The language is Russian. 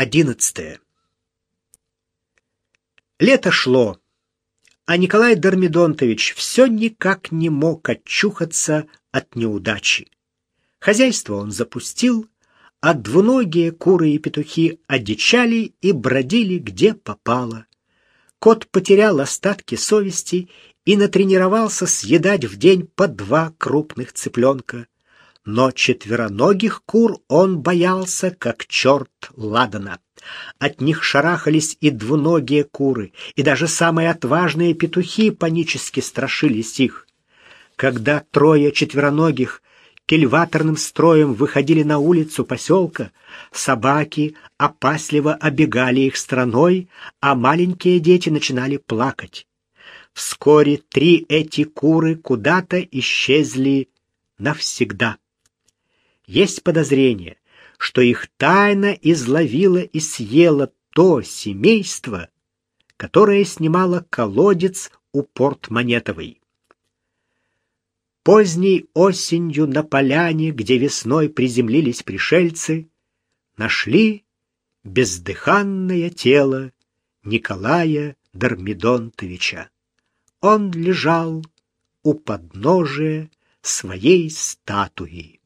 Одиннадцатое. Лето шло, а Николай Дормидонтович все никак не мог очухаться от неудачи. Хозяйство он запустил, а двуногие куры и петухи одичали и бродили где попало. Кот потерял остатки совести и натренировался съедать в день по два крупных цыпленка но четвероногих кур он боялся, как черт ладана. От них шарахались и двуногие куры, и даже самые отважные петухи панически страшились их. Когда трое четвероногих кельваторным строем выходили на улицу поселка, собаки опасливо обегали их страной, а маленькие дети начинали плакать. Вскоре три эти куры куда-то исчезли навсегда. Есть подозрение, что их тайно изловило и съело то семейство, которое снимало колодец у порт Монетовой. Поздней осенью на поляне, где весной приземлились пришельцы, нашли бездыханное тело Николая Дормидонтовича. Он лежал у подножия своей статуи.